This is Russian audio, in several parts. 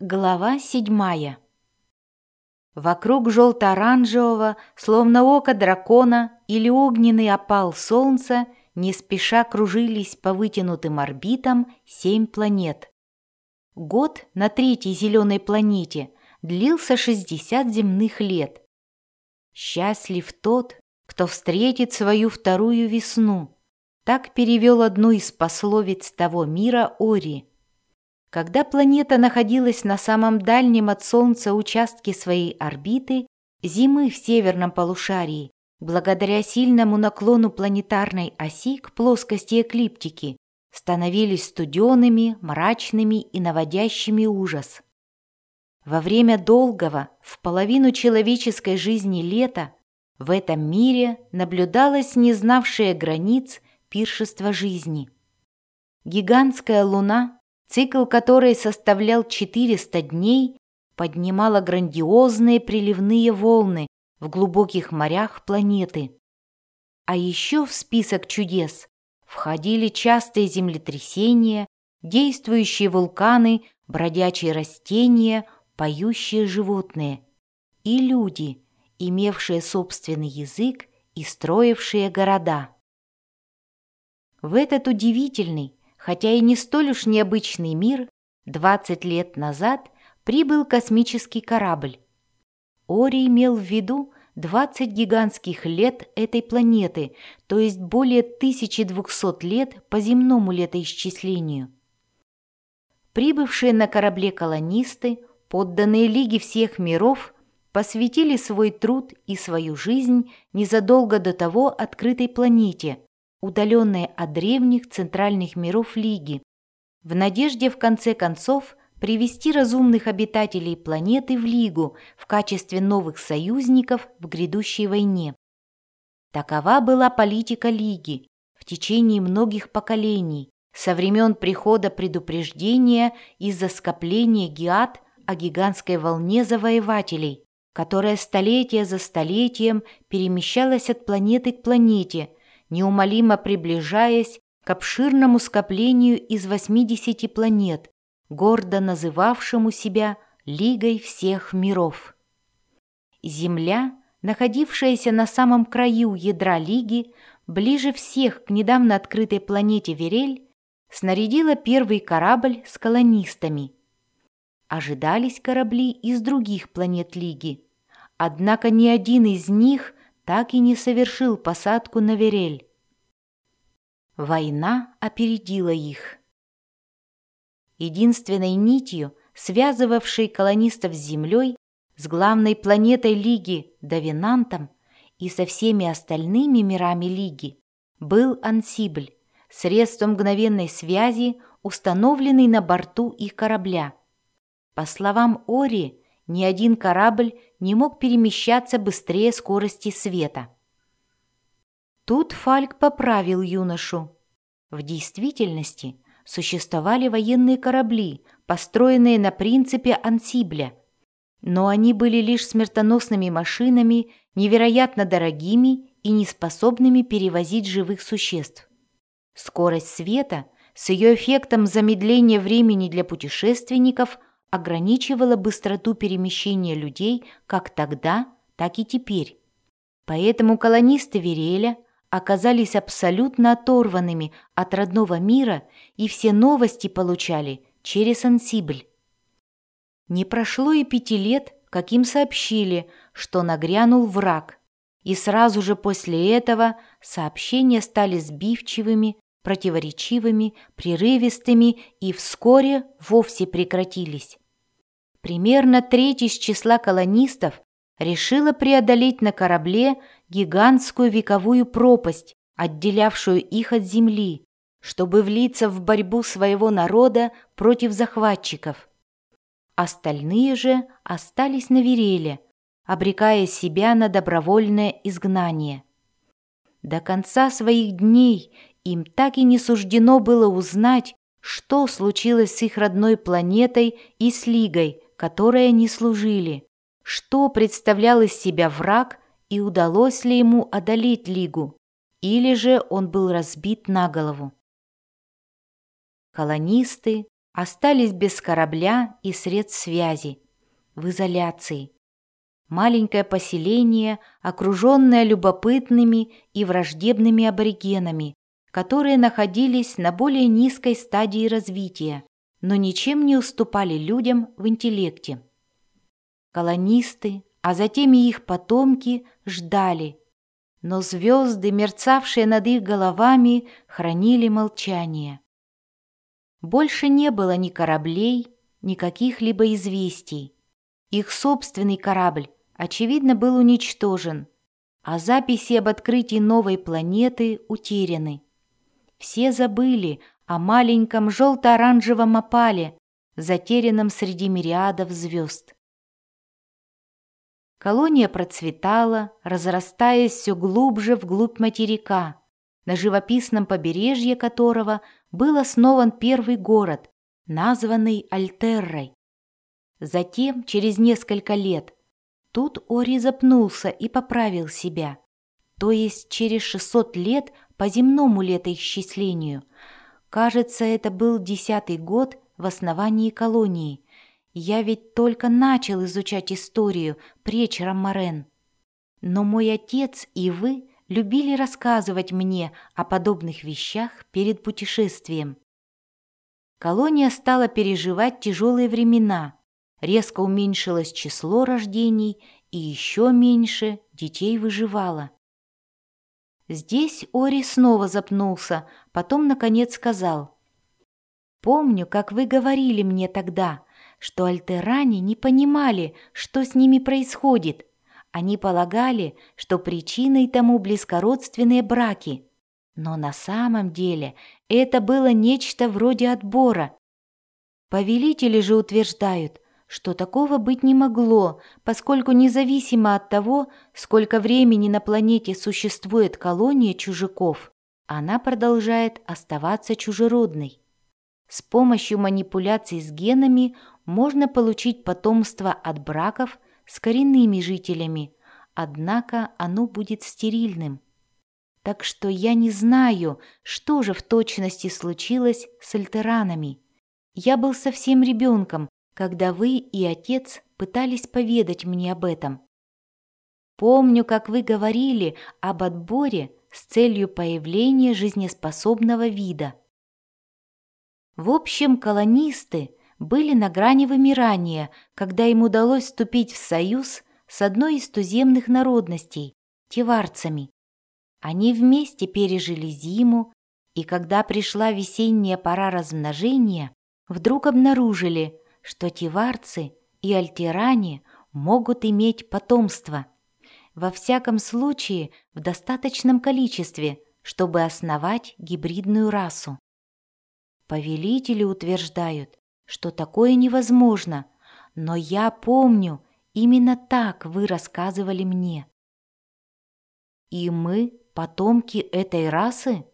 Глава седьмая Вокруг желто-оранжевого, словно око дракона или огненный опал солнца, не спеша кружились по вытянутым орбитам семь планет. Год на третьей зеленой планете длился 60 земных лет. Счастлив тот, кто встретит свою вторую весну. Так перевел одну из пословиц того мира Ори – когда планета находилась на самом дальнем от Солнца участке своей орбиты, зимы в северном полушарии, благодаря сильному наклону планетарной оси к плоскости эклиптики, становились студеными, мрачными и наводящими ужас. Во время долгого, в половину человеческой жизни лета, в этом мире наблюдалось не знавшее границ пиршество жизни. Гигантская луна цикл которой составлял 400 дней, поднимала грандиозные приливные волны в глубоких морях планеты. А еще в список чудес входили частые землетрясения, действующие вулканы, бродячие растения, поющие животные и люди, имевшие собственный язык и строившие города. В этот удивительный, хотя и не столь уж необычный мир, 20 лет назад прибыл космический корабль. Ори имел в виду 20 гигантских лет этой планеты, то есть более 1200 лет по земному летоисчислению. Прибывшие на корабле колонисты, подданные Лиги всех миров, посвятили свой труд и свою жизнь незадолго до того открытой планете, удаленные от древних центральных миров Лиги, в надежде в конце концов привести разумных обитателей планеты в Лигу в качестве новых союзников в грядущей войне. Такова была политика Лиги в течение многих поколений, со времен прихода предупреждения из-за скопления гиат о гигантской волне завоевателей, которая столетие за столетием перемещалась от планеты к планете – неумолимо приближаясь к обширному скоплению из 80 планет, гордо называвшему себя Лигой всех миров. Земля, находившаяся на самом краю ядра Лиги, ближе всех к недавно открытой планете Верель, снарядила первый корабль с колонистами. Ожидались корабли из других планет Лиги, однако ни один из них так и не совершил посадку на Верель. Война опередила их. Единственной нитью, связывавшей колонистов с Землей, с главной планетой Лиги Давинантом и со всеми остальными мирами Лиги, был ансибль, средство мгновенной связи, установленный на борту их корабля. По словам Ори, ни один корабль не мог перемещаться быстрее скорости света. Тут Фальк поправил юношу. В действительности существовали военные корабли, построенные на принципе ансибля, но они были лишь смертоносными машинами, невероятно дорогими и неспособными перевозить живых существ. Скорость света с ее эффектом замедления времени для путешественников – ограничивала быстроту перемещения людей как тогда, так и теперь. Поэтому колонисты Вереля оказались абсолютно оторванными от родного мира и все новости получали через ансибль. Не прошло и пяти лет, как им сообщили, что нагрянул враг, и сразу же после этого сообщения стали сбивчивыми, противоречивыми, прерывистыми и вскоре вовсе прекратились. Примерно треть из числа колонистов решила преодолеть на корабле гигантскую вековую пропасть, отделявшую их от земли, чтобы влиться в борьбу своего народа против захватчиков. Остальные же остались на Вереле, обрекая себя на добровольное изгнание. До конца своих дней им так и не суждено было узнать, что случилось с их родной планетой и с Лигой, которой они служили, что представлял из себя враг и удалось ли ему одолеть Лигу, или же он был разбит на голову. Колонисты, остались без корабля и средств связи, в изоляции. Маленькое поселение, окруженное любопытными и враждебными аборигенами, которые находились на более низкой стадии развития, но ничем не уступали людям в интеллекте. Колонисты, а затем и их потомки ждали, но звезды, мерцавшие над их головами, хранили молчание. Больше не было ни кораблей, ни каких-либо известий. Их собственный корабль, очевидно, был уничтожен, а записи об открытии новой планеты утеряны. Все забыли о маленьком желто-оранжевом опале, затерянном среди мириадов звезд. Колония процветала, разрастаясь все глубже вглубь материка, на живописном побережье которого был основан первый город, названный Альтеррой. Затем, через несколько лет, тут Ори запнулся и поправил себя. То есть через 600 лет по земному летоисчислению. Кажется, это был десятый год в основании колонии. Я ведь только начал изучать историю пречером Морен. Но мой отец и вы любили рассказывать мне о подобных вещах перед путешествием. Колония стала переживать тяжелые времена. Резко уменьшилось число рождений и еще меньше детей выживало. Здесь Ори снова запнулся, потом, наконец, сказал. «Помню, как вы говорили мне тогда, что альтеране не понимали, что с ними происходит. Они полагали, что причиной тому близкородственные браки. Но на самом деле это было нечто вроде отбора. Повелители же утверждают, что такого быть не могло, поскольку независимо от того, сколько времени на планете существует колония чужаков, она продолжает оставаться чужеродной. С помощью манипуляций с генами можно получить потомство от браков с коренными жителями, однако оно будет стерильным. Так что я не знаю, что же в точности случилось с альтеранами. Я был совсем ребенком, когда вы и отец пытались поведать мне об этом. Помню, как вы говорили об отборе с целью появления жизнеспособного вида. В общем, колонисты были на грани вымирания, когда им удалось вступить в союз с одной из туземных народностей – теварцами. Они вместе пережили зиму, и когда пришла весенняя пора размножения, вдруг обнаружили, что тиварцы и альтиране могут иметь потомство. Во всяком случае, в достаточном количестве, чтобы основать гибридную расу. Повелители утверждают, что такое невозможно, но я помню, именно так вы рассказывали мне. И мы потомки этой расы?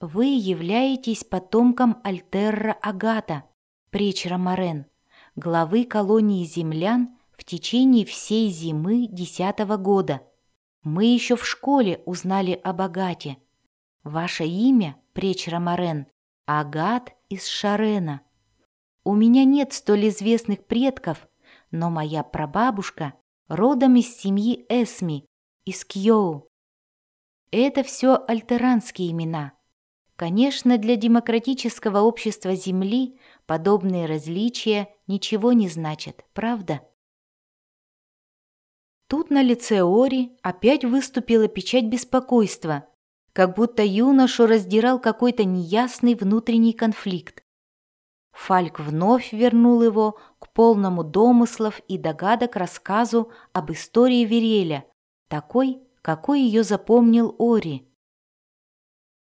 Вы являетесь потомком Альтерра Агата, Пречера Морен, главы колонии землян в течение всей зимы десятого года. Мы еще в школе узнали об Агате. Ваше имя, Пречера Морен, Агат из Шарена. У меня нет столь известных предков, но моя прабабушка родом из семьи Эсми, из Кьоу. Это все альтеранские имена. Конечно, для демократического общества Земли Подобные различия ничего не значат, правда? Тут на лице Ори опять выступила печать беспокойства, как будто юношу раздирал какой-то неясный внутренний конфликт. Фальк вновь вернул его к полному домыслов и догадок рассказу об истории Вереля, такой, какой ее запомнил Ори.